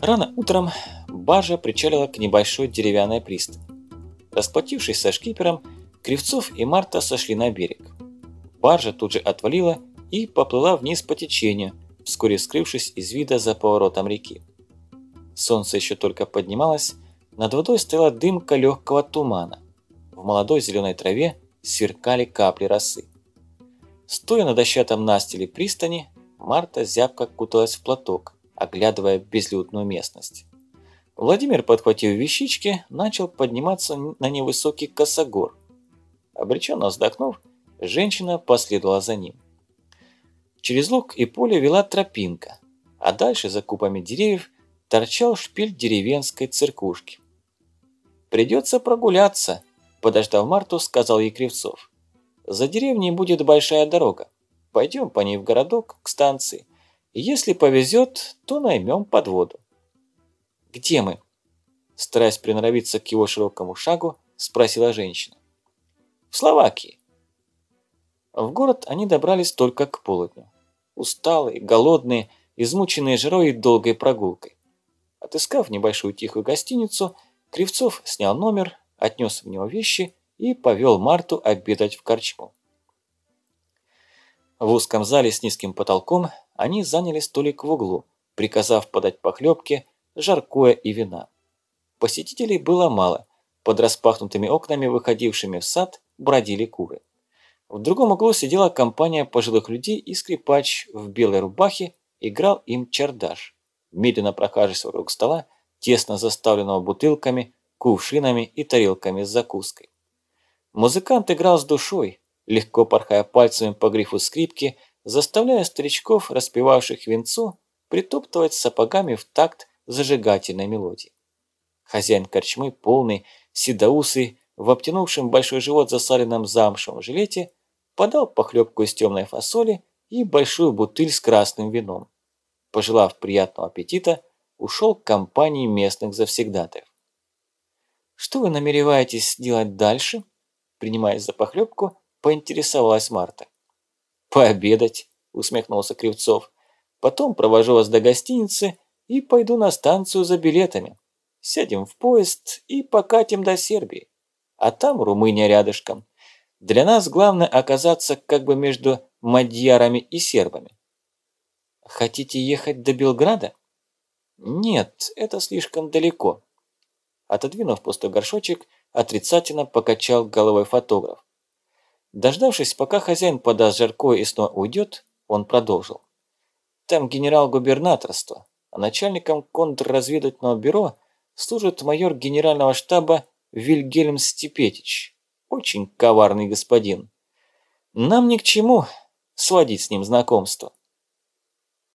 Рано утром баржа причалила к небольшой деревянной пристани. Расплатившись со шкипером, Кривцов и Марта сошли на берег. Баржа тут же отвалила и поплыла вниз по течению, вскоре скрывшись из вида за поворотом реки. Солнце еще только поднималось, над водой стояла дымка легкого тумана. В молодой зеленой траве сверкали капли росы. Стоя на дощатом настиле пристани, Марта зябко куталась в платок, оглядывая безлюдную местность. Владимир, подхватив вещички, начал подниматься на невысокий косогор. Обреченно вздохнув, женщина последовала за ним. Через луг и поле вела тропинка, а дальше за купами деревьев торчал шпиль деревенской церквушки. «Придется прогуляться», – подождав Марту, сказал ей Кривцов. «За деревней будет большая дорога. Пойдем по ней в городок, к станции. Если повезет, то наймем подводу. «Где мы?» Стараясь приноровиться к его широкому шагу, спросила женщина. «В Словакии». В город они добрались только к полудню. Усталые, голодные, измученные жирой и долгой прогулкой. Отыскав небольшую тихую гостиницу, Кривцов снял номер, отнес в него вещи и повел Марту обедать в корчму. В узком зале с низким потолком они заняли столик в углу, приказав подать похлебки, жаркое и вина. Посетителей было мало. Под распахнутыми окнами, выходившими в сад, бродили куры. В другом углу сидела компания пожилых людей и скрипач в белой рубахе играл им чардаш, медленно прохаживаясь вокруг стола, тесно заставленного бутылками, кувшинами и тарелками с закуской. Музыкант играл с душой, легко порхая пальцами по грифу скрипки, заставляя старичков, распевавших венцу, притоптывать сапогами в такт зажигательной мелодии. Хозяин корчмы, полный, седоусый, в обтянувшем большой живот засаленном замшевом жилете, подал похлебку из темной фасоли и большую бутыль с красным вином. Пожелав приятного аппетита, ушел к компании местных завсегдатаев. «Что вы намереваетесь делать дальше?» Принимаясь за похлебку, поинтересовалась Марта. «Пообедать», – усмехнулся Кривцов. «Потом провожу вас до гостиницы и пойду на станцию за билетами. Сядем в поезд и покатим до Сербии. А там Румыния рядышком. Для нас главное оказаться как бы между мадьярами и сербами». «Хотите ехать до Белграда?» «Нет, это слишком далеко». Отодвинув пустой горшочек, отрицательно покачал головой фотограф. Дождавшись, пока хозяин подаст жаркое и снова уйдет, он продолжил. Там генерал-губернаторство, а начальником контрразведывательного бюро служит майор генерального штаба Вильгельм Степетич. Очень коварный господин. Нам ни к чему сводить с ним знакомство.